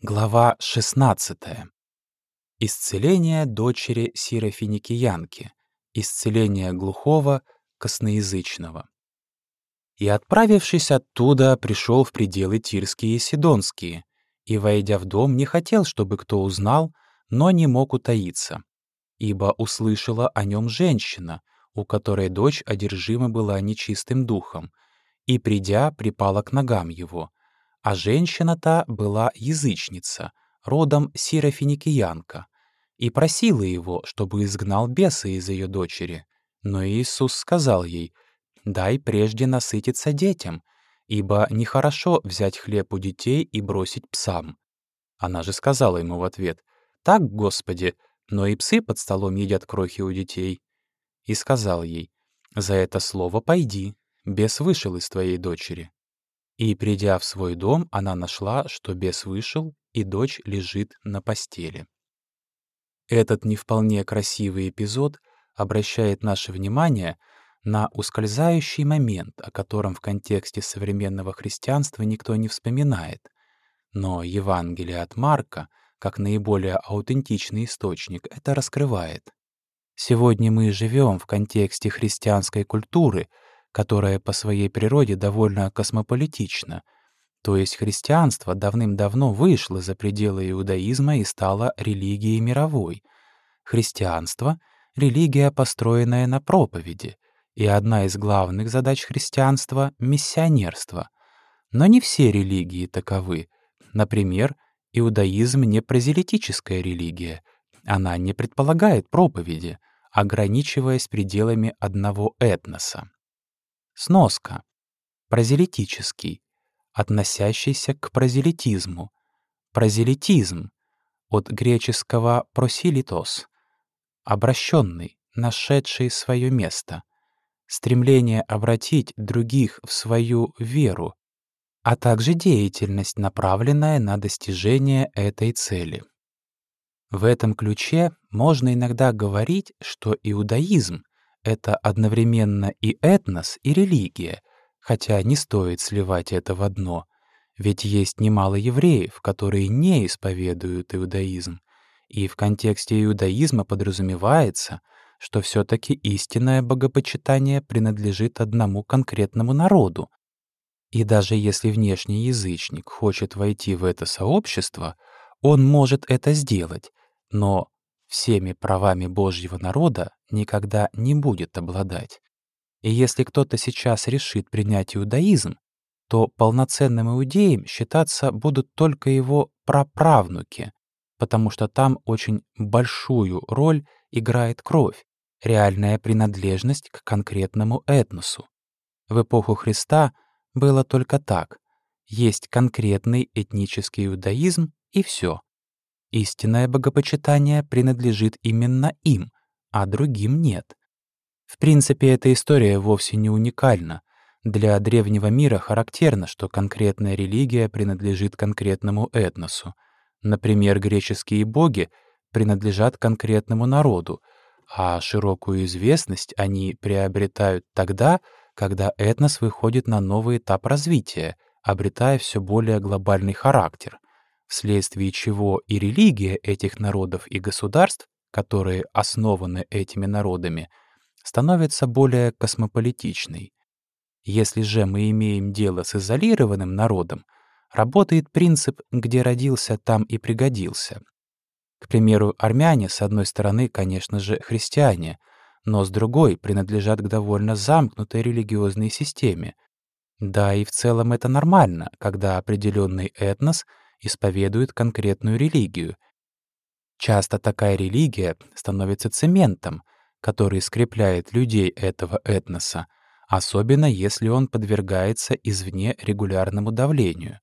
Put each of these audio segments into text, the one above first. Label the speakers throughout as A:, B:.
A: Глава 16. Исцеление дочери Сирофиникиянки. Исцеление глухого, косноязычного. И, отправившись оттуда, пришел в пределы Тирские и Сидонские, и, войдя в дом, не хотел, чтобы кто узнал, но не мог утаиться, ибо услышала о нем женщина, у которой дочь одержима была нечистым духом, и, придя, припала к ногам его — а женщина та была язычница, родом сирофиникиянка, и просила его, чтобы изгнал беса из ее дочери. Но Иисус сказал ей, «Дай прежде насытиться детям, ибо нехорошо взять хлеб у детей и бросить псам». Она же сказала ему в ответ, «Так, Господи, но и псы под столом едят крохи у детей». И сказал ей, «За это слово пойди, бес вышел из твоей дочери». И, придя в свой дом, она нашла, что бес вышел, и дочь лежит на постели. Этот не вполне красивый эпизод обращает наше внимание на ускользающий момент, о котором в контексте современного христианства никто не вспоминает. Но Евангелие от Марка, как наиболее аутентичный источник, это раскрывает. Сегодня мы живем в контексте христианской культуры — которая по своей природе довольно космополитична, то есть христианство давным-давно вышло за пределы иудаизма и стало религией мировой. Христианство — религия, построенная на проповеди, и одна из главных задач христианства — миссионерство. Но не все религии таковы. Например, иудаизм не прозелитическая религия, она не предполагает проповеди, ограничиваясь пределами одного этноса. Сноска. Прозелитический, относящийся к прозелитизму. Прозелитизм от греческого «просилитос» — обращенный, нашедший свое место, стремление обратить других в свою веру, а также деятельность, направленная на достижение этой цели. В этом ключе можно иногда говорить, что иудаизм это одновременно и этнос, и религия, хотя не стоит сливать это в одно, ведь есть немало евреев, которые не исповедуют иудаизм, и в контексте иудаизма подразумевается, что все таки истинное богопочитание принадлежит одному конкретному народу. И даже если внешний язычник хочет войти в это сообщество, он может это сделать, но всеми правами Божьего народа никогда не будет обладать. И если кто-то сейчас решит принять иудаизм, то полноценным иудеем считаться будут только его праправнуки, потому что там очень большую роль играет кровь, реальная принадлежность к конкретному этносу. В эпоху Христа было только так. Есть конкретный этнический иудаизм, и все. Истинное богопочитание принадлежит именно им, а другим нет. В принципе, эта история вовсе не уникальна. Для древнего мира характерно, что конкретная религия принадлежит конкретному этносу. Например, греческие боги принадлежат конкретному народу, а широкую известность они приобретают тогда, когда этнос выходит на новый этап развития, обретая все более глобальный характер — вследствие чего и религия этих народов и государств, которые основаны этими народами, становится более космополитичной. Если же мы имеем дело с изолированным народом, работает принцип «где родился, там и пригодился». К примеру, армяне, с одной стороны, конечно же, христиане, но с другой принадлежат к довольно замкнутой религиозной системе. Да, и в целом это нормально, когда определенный этнос — исповедует конкретную религию. Часто такая религия становится цементом, который скрепляет людей этого этноса, особенно если он подвергается извне регулярному давлению.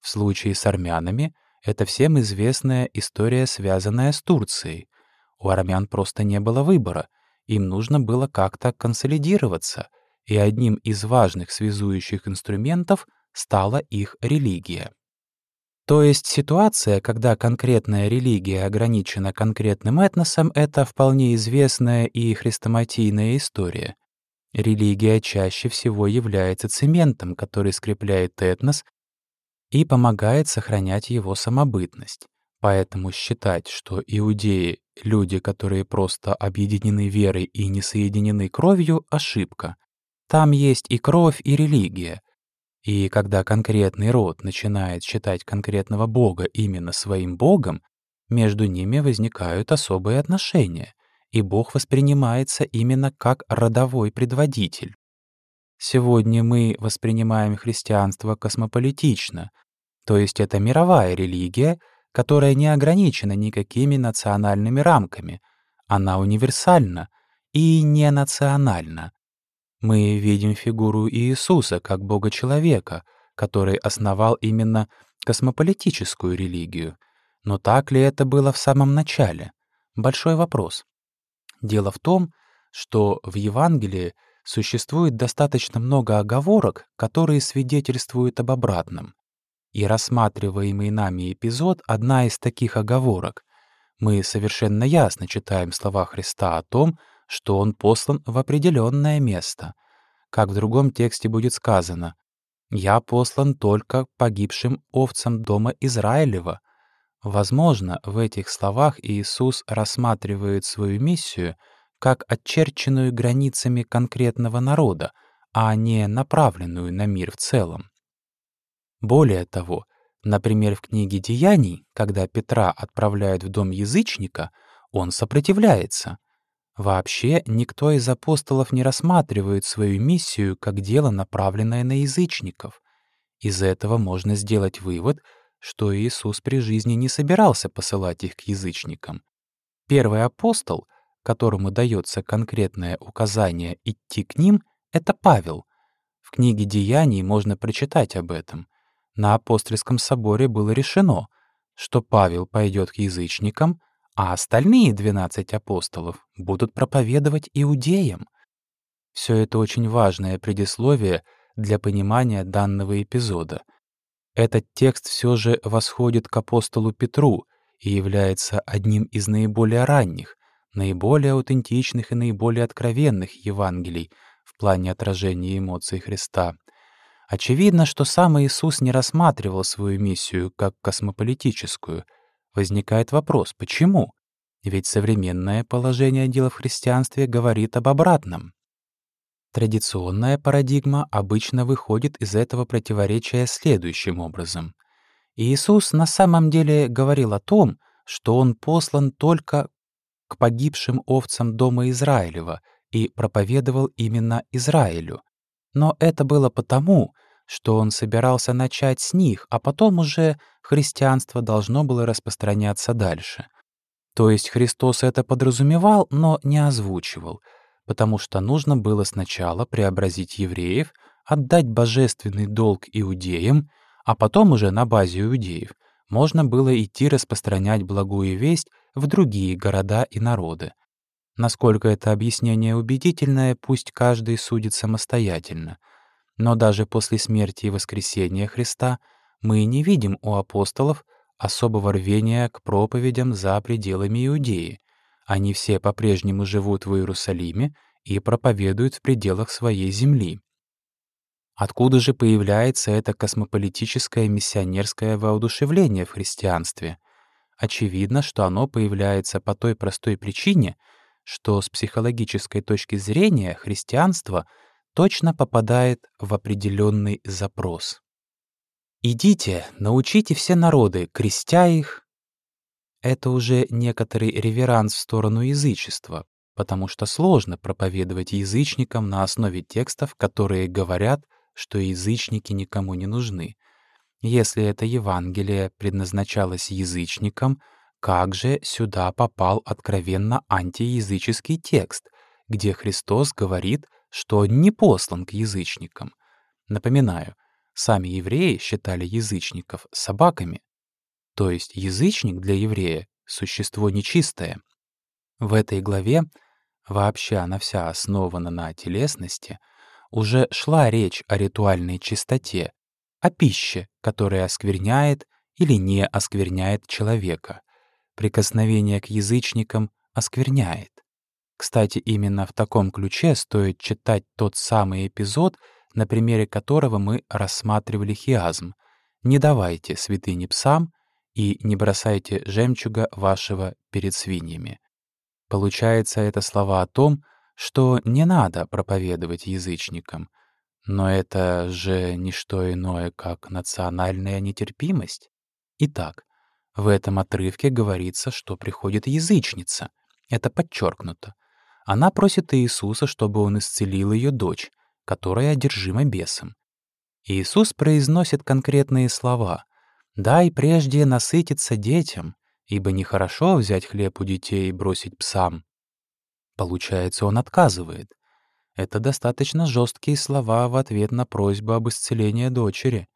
A: В случае с армянами это всем известная история, связанная с Турцией. У армян просто не было выбора, им нужно было как-то консолидироваться, и одним из важных связующих инструментов стала их религия. То есть ситуация, когда конкретная религия ограничена конкретным этносом, это вполне известная и хрестоматийная история. Религия чаще всего является цементом, который скрепляет этнос, и помогает сохранять его самобытность. Поэтому считать, что иудеи — люди, которые просто объединены верой и не соединены кровью — ошибка. Там есть и кровь, и религия. И когда конкретный род начинает считать конкретного бога именно своим богом, между ними возникают особые отношения, и бог воспринимается именно как родовой предводитель. Сегодня мы воспринимаем христианство космополитично, то есть это мировая религия — которая не ограничена никакими национальными рамками. Она универсальна и не национальна. Мы видим фигуру Иисуса как Бога-человека, который основал именно космополитическую религию. Но так ли это было в самом начале? Большой вопрос. Дело в том, что в Евангелии существует достаточно много оговорок, которые свидетельствуют об обратном. И рассматриваемый нами эпизод — одна из таких оговорок. Мы совершенно ясно читаем слова Христа о том, Он послан в определенное место. Как в другом тексте будет сказано «Я послан только погибшим овцам дома Израилева». Возможно, в этих словах Иисус рассматривает свою миссию как отчерченную границами конкретного народа, а не направленную на мир в целом. Более того, например, в книге «Деяний», когда Петра отправляют в дом язычника, он сопротивляется. Вообще, никто из апостолов не рассматривает свою миссию как дело, направленное на язычников. Из этого можно сделать вывод, что Иисус при жизни не собирался посылать их к язычникам. Первый апостол, которому дается конкретное указание идти к ним, это Павел. В книге «Деяний» можно прочитать об этом. На апостольском соборе было решено, что Павел пойдет к язычникам, а остальные 12 апостолов будут проповедовать иудеям. Все это очень важное предисловие для понимания данного эпизода. Этот текст все же восходит к апостолу Петру и является одним из наиболее ранних, наиболее аутентичных и наиболее откровенных Евангелий в плане отражения эмоций Христа. Очевидно, что сам Иисус не рассматривал свою миссию как космополитическую. Возникает вопрос, почему? Ведь современное положение дел в христианстве говорит об обратном. Традиционная парадигма обычно выходит из этого противоречия следующим образом. Иисус на самом деле говорил о том, что Он послан только к погибшим овцам дома Израилева и проповедовал именно Израилю, но это было потому, что он собирался начать с них, а потом уже христианство должно было распространяться дальше. То есть Христос это подразумевал, но не озвучивал, потому что нужно было сначала преобразить евреев, отдать божественный долг иудеям, а потом уже на базе иудеев можно было идти распространять благую весть в другие города и народы. Насколько это объяснение убедительное, пусть каждый судит самостоятельно. Но даже после смерти и воскресения Христа мы не видим у апостолов особого рвения к проповедям за пределами Иудеи. Они все по-прежнему живут в Иерусалиме и проповедуют в пределах своей земли. Откуда же появляется это космополитическое миссионерское воодушевление в христианстве? Очевидно, что оно появляется по той простой причине — что с психологической точки зрения христианство точно попадает в определенный запрос. «Идите, научите все народы, крестя их». Это уже некоторый реверанс в сторону язычества, потому что сложно проповедовать язычникам на основе текстов, которые говорят, что язычники никому не нужны. Если это Евангелие предназначалось язычникам — как же сюда попал откровенно антиязыческий текст, где Христос говорит, что не послан к язычникам? Напоминаю, сами евреи считали язычников собаками. То есть язычник для еврея — существо нечистое. В этой главе, вообще она вся основана на телесности, уже шла речь о ритуальной чистоте, о пище, которая оскверняет или не оскверняет человека прикосновение к язычникам оскверняет. Кстати, именно в таком ключе стоит читать тот самый эпизод, на примере которого мы рассматривали хиазм. «Не давайте святыни псам» и «Не бросайте жемчуга вашего перед свиньями». Получается, это слова о том, что не надо проповедовать язычникам. Но это же не что иное, как национальная нетерпимость. Итак, в этом отрывке говорится, что приходит язычница. Это подчеркнуто. Она просит Иисуса, чтобы он исцелил ее дочь, которая одержима бесом. Иисус произносит конкретные слова «Дай прежде насытиться детям, ибо нехорошо взять хлеб у детей и бросить псам». Получается, он отказывает. Это достаточно жесткие слова в ответ на просьбу об исцелении дочери.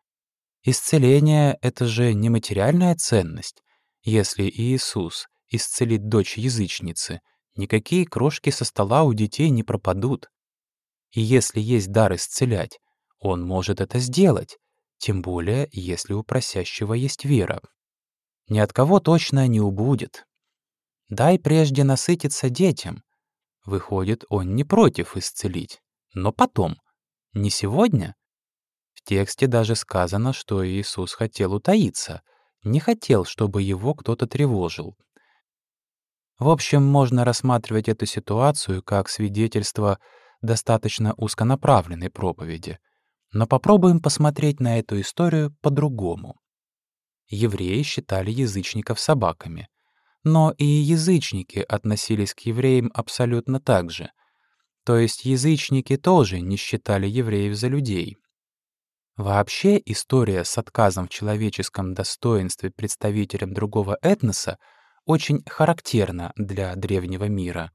A: Исцеление — это же не материальная ценность. Если Иисус исцелит дочь язычницы, никакие крошки со стола у детей не пропадут. И если есть дар исцелять, он может это сделать, тем более, если у просящего есть вера. Ни от кого точно не убудет. Дай прежде насытиться детям. Выходит, он не против исцелить. Но потом. Не сегодня? В тексте даже сказано, что Иисус хотел утаиться, не хотел, чтобы его кто-то тревожил. В общем, можно рассматривать эту ситуацию как свидетельство достаточно узконаправленной проповеди. Но попробуем посмотреть на эту историю по-другому. Евреи считали язычников собаками. Но и язычники относились к евреям абсолютно так же. То есть язычники тоже не считали евреев за людей. Вообще история с отказом в человеческом достоинстве представителям другого этноса очень характерна для древнего мира.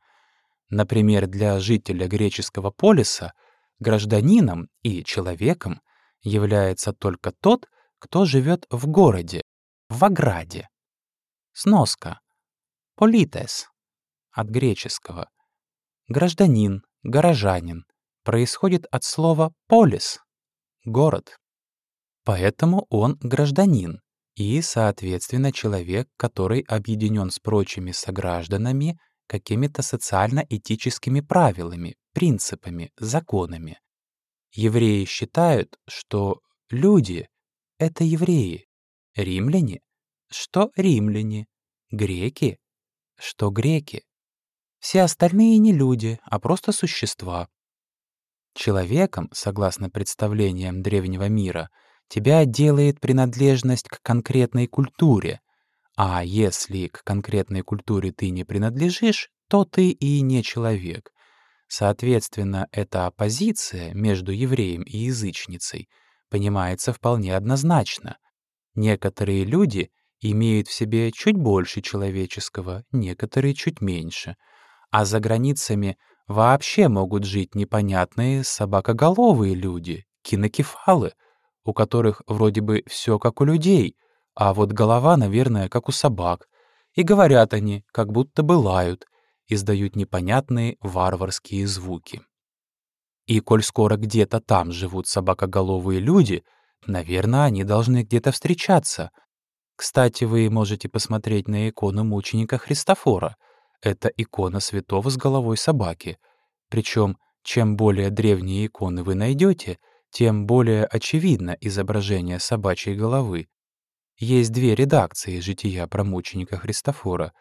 A: Например, для жителя греческого полиса гражданином и человеком является только тот, кто живет в городе, в ограде. Сноска. Политес. От греческого. Гражданин, горожанин. Происходит от слова «полис» — город. Поэтому он гражданин и, соответственно, человек, который объединен с прочими согражданами какими-то социально-этическими правилами, принципами, законами. Евреи считают, что люди — это евреи, римляне — что римляне, греки — что греки. Все остальные не люди, а просто существа. Человеком, согласно представлениям древнего мира, тебя делает принадлежность к конкретной культуре, а если к конкретной культуре ты не принадлежишь, то ты и не человек. Соответственно, эта оппозиция между евреем и язычницей понимается вполне однозначно. Некоторые люди имеют в себе чуть больше человеческого, некоторые чуть меньше. А за границами вообще могут жить непонятные собакоголовые люди, кинокефалы, у которых вроде бы все как у людей, а вот голова, наверное, как у собак. И говорят они, как будто бы лают, издают непонятные варварские звуки. И коль скоро где-то там живут собакоголовые люди, наверное, они должны где-то встречаться. Кстати, вы можете посмотреть на икону мученика Христофора. Это икона святого с головой собаки. Причем, чем более древние иконы вы найдете, тем более очевидно изображение собачьей головы. Есть две редакции «Жития про мученика Христофора».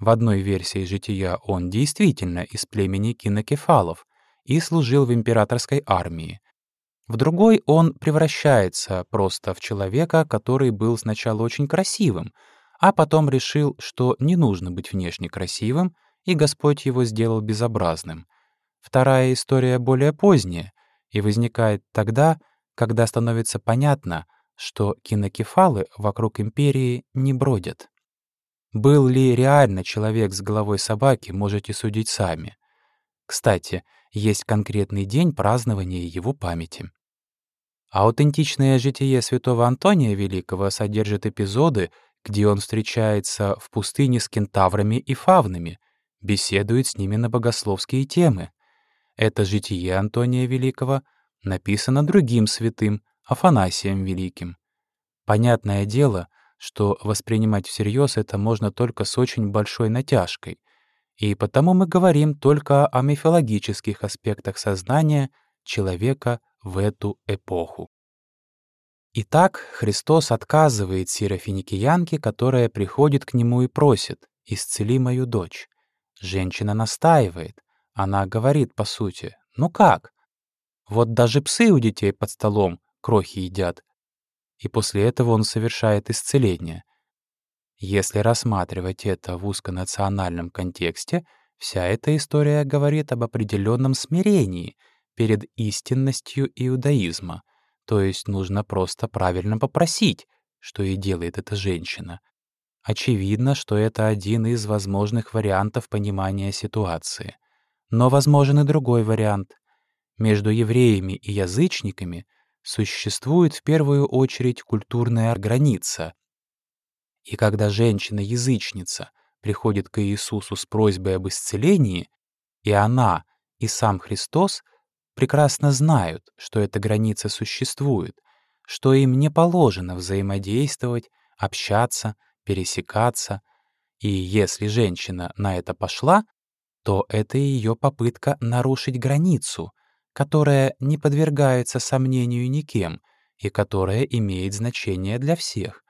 A: В одной версии «Жития» он действительно из племени кинокефалов и служил в императорской армии. В другой он превращается просто в человека, который был сначала очень красивым, а потом решил, что не нужно быть внешне красивым, и Господь его сделал безобразным. Вторая история более поздняя и возникает тогда, когда становится понятно, что кинокефалы вокруг империи не бродят. Был ли реально человек с головой собаки, можете судить сами. Кстати, есть конкретный день празднования его памяти. Аутентичное житие святого Антония Великого содержит эпизоды, где он встречается в пустыне с кентаврами и фавнами, беседует с ними на богословские темы. Это житие Антония Великого написано другим святым, Афанасием Великим. Понятное дело, что воспринимать всерьез это можно только с очень большой натяжкой, и потому мы говорим только о мифологических аспектах сознания человека в эту эпоху. Итак, Христос отказывает сирофиникиянке, которая приходит к нему и просит «Исцели мою дочь». Женщина настаивает. Она говорит, по сути, «Ну как? Вот даже псы у детей под столом крохи едят». И после этого он совершает исцеление. Если рассматривать это в узконациональном контексте, вся эта история говорит об определенном смирении перед истинностью иудаизма — то есть нужно просто правильно попросить, что и делает эта женщина. Очевидно, что это один из возможных вариантов понимания ситуации. Но возможен и другой вариант. Между евреями и язычниками существует в первую очередь культурная граница. И когда женщина-язычница приходит к Иисусу с просьбой об исцелении, и она, и сам Христос — прекрасно знают, что эта граница существует, что им не положено взаимодействовать, общаться, пересекаться, и если женщина на это пошла, то это ее попытка нарушить границу, которая не подвергается сомнению никем и которая имеет значение для всех.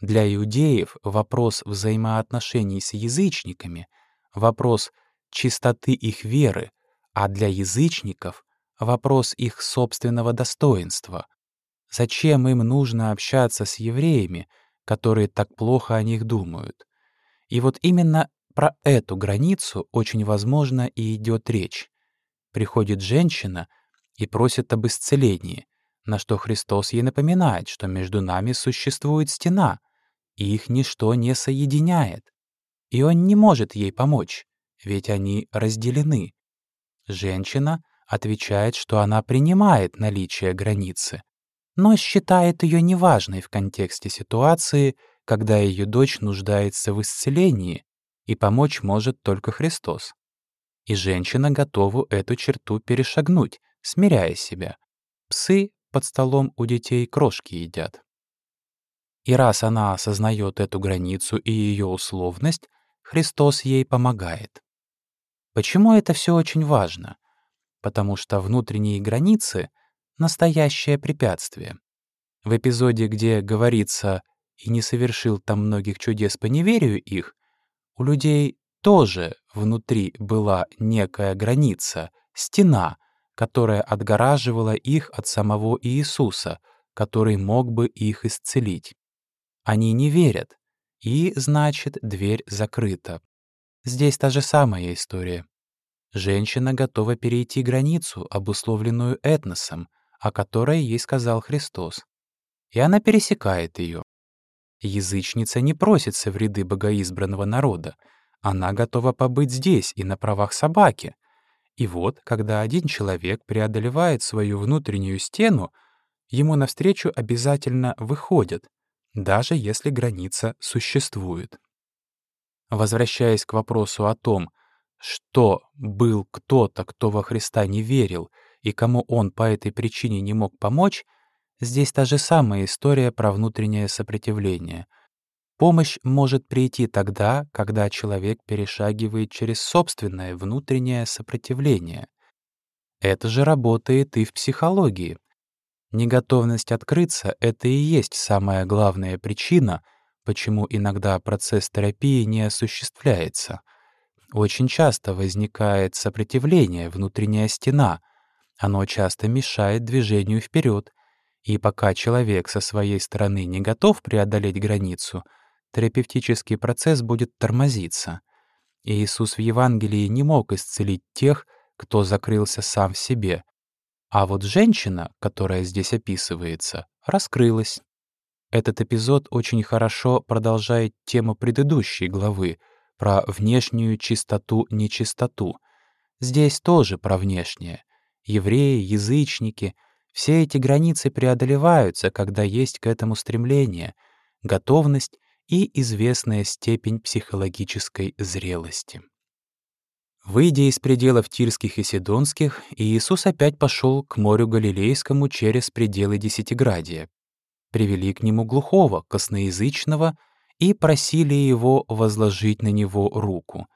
A: Для иудеев вопрос взаимоотношений с язычниками, вопрос чистоты их веры, а для язычников вопрос их собственного достоинства. Зачем им нужно общаться с евреями, которые так плохо о них думают? И вот именно про эту границу очень возможно и идет речь. Приходит женщина и просит об исцелении, на что Христос ей напоминает, что между нами существует стена, и их ничто не соединяет. И он не может ей помочь, ведь они разделены. Женщина — отвечает, что она принимает наличие границы, но считает ее неважной в контексте ситуации, когда ее дочь нуждается в исцелении, и помочь может только Христос. И женщина готова эту черту перешагнуть, смиряя себя. Псы под столом у детей крошки едят. И раз она осознает эту границу и ее условность, Христос ей помогает. Почему это все очень важно? потому что внутренние границы — настоящее препятствие. В эпизоде, где говорится «и не совершил там многих чудес по неверию их», у людей тоже внутри была некая граница, стена, которая отгораживала их от самого Иисуса, который мог бы их исцелить. Они не верят, и, значит, дверь закрыта. Здесь та же самая история. Женщина готова перейти границу, обусловленную этносом, о которой ей сказал Христос. И она пересекает ее. Язычница не просится в ряды богоизбранного народа. Она готова побыть здесь и на правах собаки. И вот, когда один человек преодолевает свою внутреннюю стену, ему навстречу обязательно выходят, даже если граница существует. Возвращаясь к вопросу о том, что был кто-то, кто во Христа не верил и кому он по этой причине не мог помочь, здесь та же самая история про внутреннее сопротивление. Помощь может прийти тогда, когда человек перешагивает через собственное внутреннее сопротивление. Это же работает и в психологии. Неготовность открыться — это и есть самая главная причина, почему иногда процесс терапии не осуществляется — очень часто возникает сопротивление, внутренняя стена. Оно часто мешает движению вперед. И пока человек со своей стороны не готов преодолеть границу, терапевтический процесс будет тормозиться. Иисус в Евангелии не мог исцелить тех, кто закрылся сам в себе. А вот женщина, которая здесь описывается, раскрылась. Этот эпизод очень хорошо продолжает тему предыдущей главы — про внешнюю чистоту-нечистоту. Здесь тоже про внешнее. Евреи, язычники — все эти границы преодолеваются, когда есть к этому стремление, готовность и известная степень психологической зрелости. Выйдя из пределов Тирских и Сидонских, Иисус опять пошел к морю Галилейскому через пределы Десятиградия. Привели к нему глухого, косноязычного, и просили его возложить на него руку.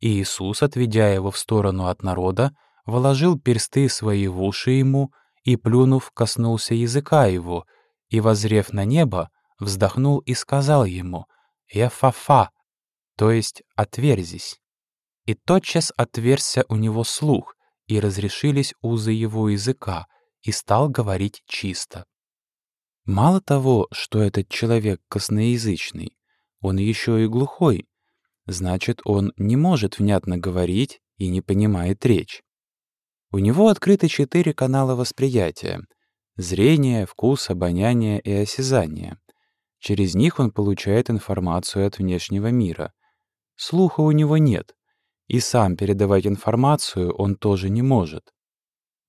A: Иисус, отведя его в сторону от народа, вложил персты свои в уши ему и, плюнув, коснулся языка его, и, возрев на небо, вздохнул и сказал ему «Яфафа», то есть «отверзись». И тотчас отверзся у него слух, и разрешились узы его языка, и стал говорить чисто. Мало того, что этот человек косноязычный, он еще и глухой, значит, он не может внятно говорить и не понимает речь. У него открыты четыре канала восприятия — зрение, вкус, обоняние и осязание. Через них он получает информацию от внешнего мира. Слуха у него нет, и сам передавать информацию он тоже не может.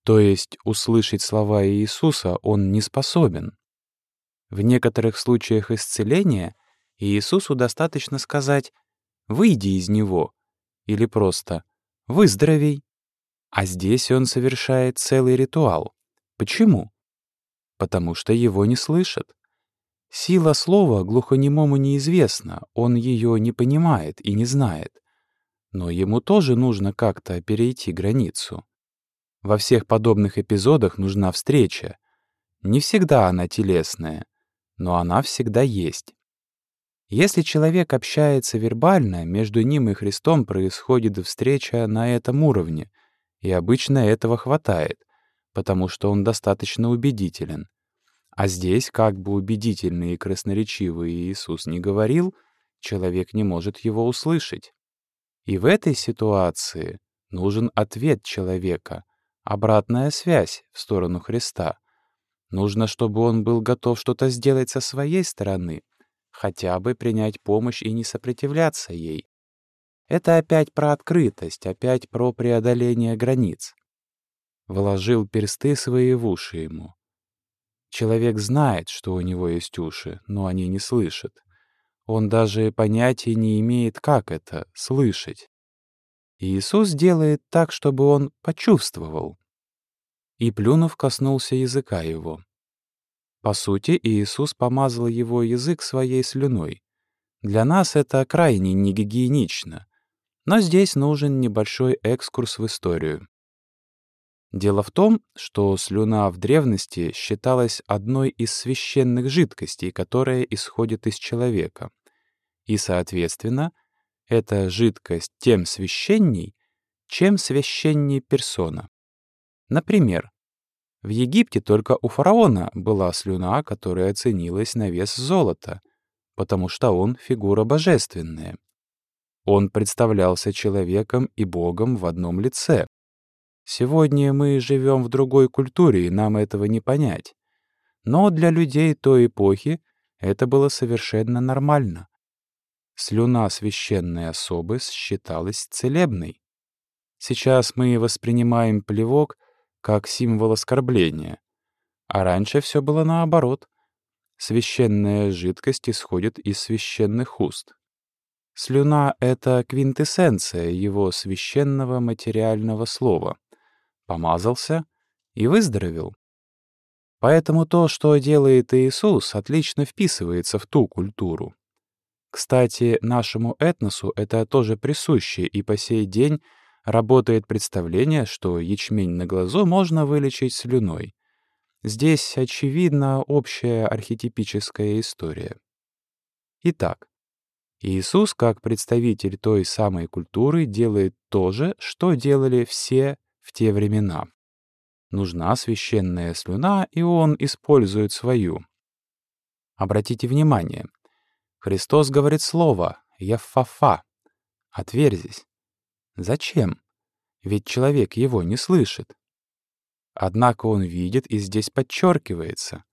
A: То есть услышать слова Иисуса он не способен. В некоторых случаях исцеления Иисусу достаточно сказать «выйди из него» или просто «выздоровей». А здесь он совершает целый ритуал. Почему? Потому что его не слышат. Сила слова глухонемому неизвестна, он ее не понимает и не знает. Но ему тоже нужно как-то перейти границу. Во всех подобных эпизодах нужна встреча. Не всегда она телесная, но она всегда есть. Если человек общается вербально, между ним и Христом происходит встреча на этом уровне, и обычно этого хватает, потому что он достаточно убедителен. А здесь, как бы убедительный и красноречивый Иисус не говорил, человек не может его услышать. И в этой ситуации нужен ответ человека, обратная связь в сторону Христа — Нужно, чтобы он был готов что-то сделать со своей стороны, хотя бы принять помощь и не сопротивляться ей. Это опять про открытость, опять про преодоление границ. Вложил персты свои в уши ему. Человек знает, что у него есть уши, но они не слышат. Он даже понятия не имеет, как это — слышать. Иисус делает так, чтобы он почувствовал и, плюнув, коснулся языка его. По сути, Иисус помазал его язык своей слюной. Для нас это крайне негигиенично, но здесь нужен небольшой экскурс в историю. Дело в том, что слюна в древности считалась одной из священных жидкостей, которая исходит из человека. И, соответственно, эта жидкость тем священней, чем священнее персона. Например, в Египте только у фараона была слюна, которая ценилась на вес золота, потому что он фигура божественная. Он представлялся человеком и Богом в одном лице. Сегодня мы живем в другой культуре, и нам этого не понять. Но для людей той эпохи это было совершенно нормально. Слюна священной особы считалась целебной. Сейчас мы воспринимаем плевок как символ оскорбления. А раньше все было наоборот. Священная жидкость исходит из священных уст. Слюна — это квинтэссенция его священного материального слова. Помазался и выздоровел. Поэтому то, что делает Иисус, отлично вписывается в ту культуру. Кстати, нашему этносу это тоже присуще, и по сей день Работает представление, что ячмень на глазу можно вылечить слюной. Здесь, очевидно, общая архетипическая история. Итак, Иисус, как представитель той самой культуры, делает то же, что делали все в те времена. Нужна священная слюна, и он использует свою. Обратите внимание, Христос говорит слово «яффафа» — «отверзись». Зачем? Ведь человек его не слышит. Однако он видит, и здесь подчеркивается.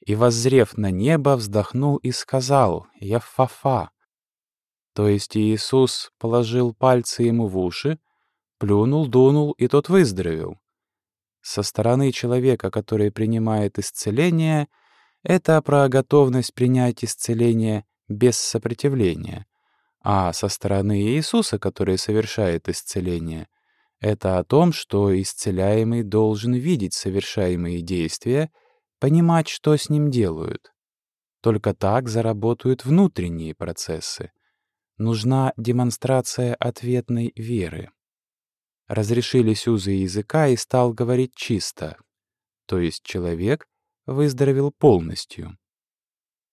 A: И, воззрев на небо, вздохнул и сказал «Яффафа». То есть Иисус положил пальцы ему в уши, плюнул, дунул, и тот выздоровел. Со стороны человека, который принимает исцеление, это про готовность принять исцеление без сопротивления. А со стороны Иисуса, который совершает исцеление, это о том, что исцеляемый должен видеть совершаемые действия, понимать, что с ним делают. Только так заработают внутренние процессы. Нужна демонстрация ответной веры. Разрешились узы языка и стал говорить чисто. То есть человек выздоровел полностью.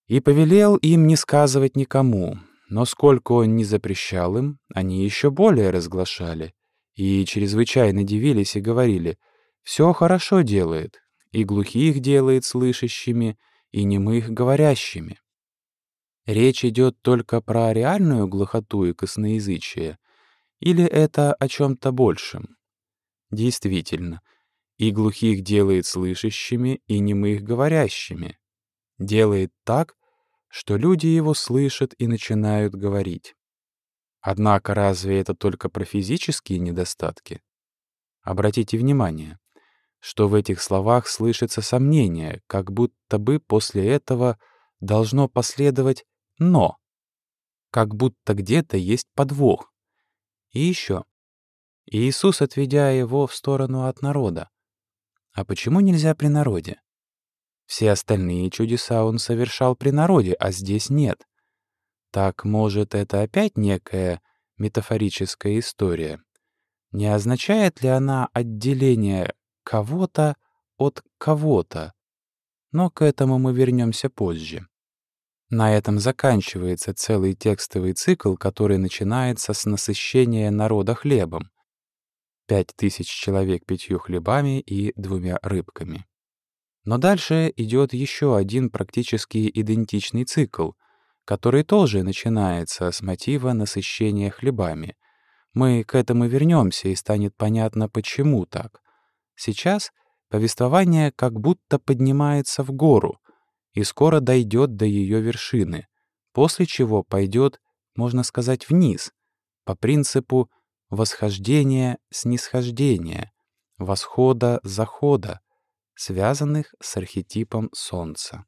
A: И повелел им не сказывать никому, но сколько он не запрещал им, они еще более разглашали и чрезвычайно дивились и говорили, «Все хорошо делает, и глухих делает слышащими, и немых говорящими». Речь идет только про реальную глухоту и косноязычие, или это о чем-то большем? Действительно, и глухих делает слышащими, и немых говорящими. Делает так, что люди его слышат и начинают говорить. Однако разве это только про физические недостатки? Обратите внимание, что в этих словах слышится сомнение, как будто бы после этого должно последовать «но», как будто где-то есть подвох. И еще. Иисус, отведя его в сторону от народа. А почему нельзя при народе? Все остальные чудеса он совершал при народе, а здесь нет. Так, может, это опять некая метафорическая история? Не означает ли она отделение кого-то от кого-то? Но к этому мы вернемся позже. На этом заканчивается целый текстовый цикл, который начинается с насыщения народа хлебом. Пять тысяч человек пятью хлебами и двумя рыбками. Но дальше идет еще один практически идентичный цикл — который тоже начинается с мотива насыщения хлебами. Мы к этому вернемся, и станет понятно, почему так. Сейчас повествование как будто поднимается в гору и скоро дойдет до ее вершины, после чего пойдет, можно сказать, вниз, по принципу восхождения-снисхождения, восхода-захода, связанных с архетипом Солнца.